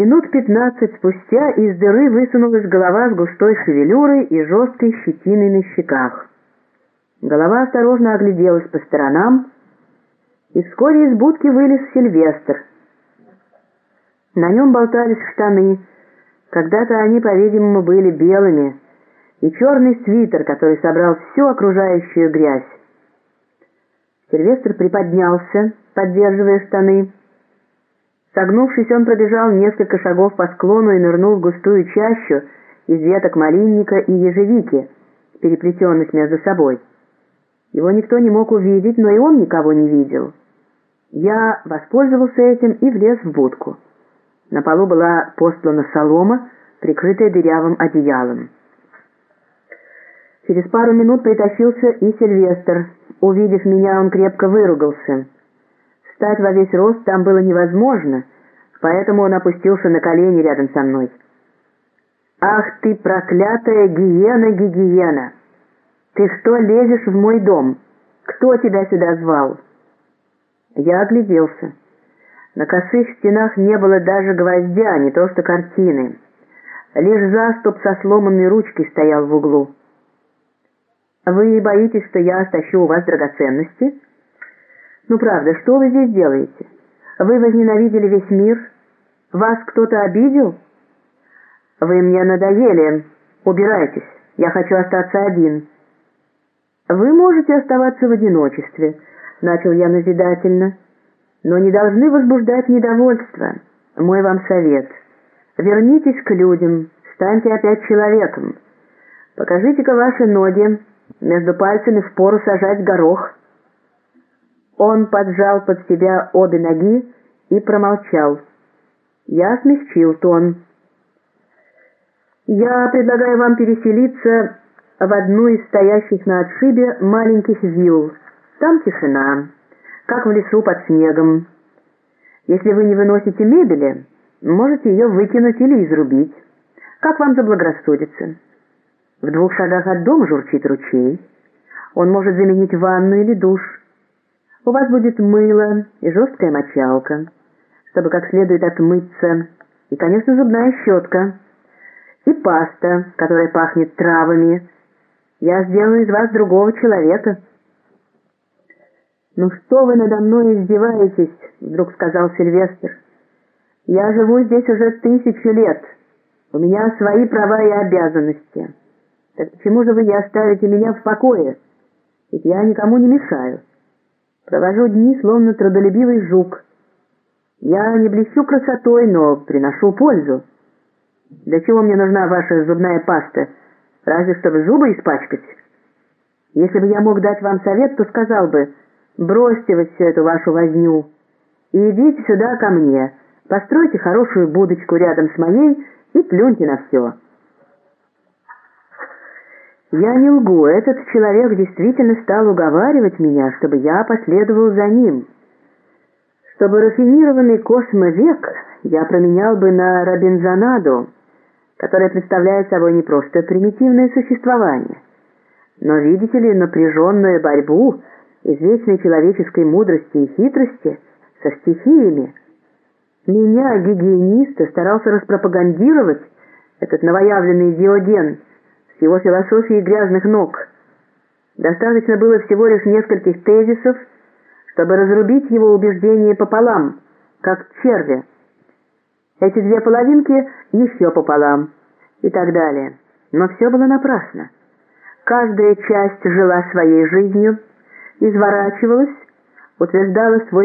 Минут пятнадцать спустя из дыры высунулась голова с густой шевелюрой и жесткой щетиной на щеках. Голова осторожно огляделась по сторонам, и вскоре из будки вылез Сильвестр. На нем болтались штаны, когда-то они, по-видимому, были белыми, и черный свитер, который собрал всю окружающую грязь. Сильвестр приподнялся, поддерживая штаны, Согнувшись, он пробежал несколько шагов по склону и нырнул в густую чащу из веток малинника и ежевики, переплетенных между собой. Его никто не мог увидеть, но и он никого не видел. Я воспользовался этим и влез в будку. На полу была постлана солома, прикрытая дырявым одеялом. Через пару минут притащился и Сильвестр. Увидев меня, он крепко выругался. Встать во весь рост там было невозможно, поэтому он опустился на колени рядом со мной. «Ах ты, проклятая гиена-гигиена! Ты что лезешь в мой дом? Кто тебя сюда звал?» Я огляделся. На косых стенах не было даже гвоздя, не то что картины. Лишь заступ со сломанной ручкой стоял в углу. «Вы боитесь, что я стащу у вас драгоценности?» «Ну правда, что вы здесь делаете? Вы возненавидели весь мир? Вас кто-то обидел?» «Вы мне надоели. Убирайтесь. Я хочу остаться один». «Вы можете оставаться в одиночестве», — начал я назидательно, «но не должны возбуждать недовольство. Мой вам совет. Вернитесь к людям, станьте опять человеком. Покажите-ка ваши ноги, между пальцами впору сажать горох». Он поджал под себя обе ноги и промолчал. Я смягчил тон. «Я предлагаю вам переселиться в одну из стоящих на отшибе маленьких вилл. Там тишина, как в лесу под снегом. Если вы не выносите мебели, можете ее выкинуть или изрубить. Как вам заблагорассудится? В двух шагах от дома журчит ручей. Он может заменить ванну или душ. У вас будет мыло и жесткая мочалка, чтобы как следует отмыться, и, конечно, зубная щетка, и паста, которая пахнет травами. Я сделаю из вас другого человека». «Ну что вы надо мной издеваетесь?» — вдруг сказал Сильвестр. «Я живу здесь уже тысячу лет. У меня свои права и обязанности. Так почему же вы не оставите меня в покое? Ведь я никому не мешаю». Провожу дни, словно трудолюбивый жук. Я не блещу красотой, но приношу пользу. Для чего мне нужна ваша зубная паста? Разве чтобы зубы испачкать? Если бы я мог дать вам совет, то сказал бы, бросьте вы всю эту вашу возню и идите сюда ко мне, постройте хорошую будочку рядом с моей и плюньте на все». Я не лгу, этот человек действительно стал уговаривать меня, чтобы я последовал за ним. Чтобы рафинированный космовек я променял бы на Робинзонаду, которая представляет собой не просто примитивное существование, но, видите ли, напряженную борьбу извечной человеческой мудрости и хитрости со стихиями. Меня, гигиениста, старался распропагандировать этот новоявленный Диоген – его философией грязных ног. Достаточно было всего лишь нескольких тезисов, чтобы разрубить его убеждение пополам, как червя. Эти две половинки еще пополам и так далее. Но все было напрасно. Каждая часть жила своей жизнью, изворачивалась, утверждала свой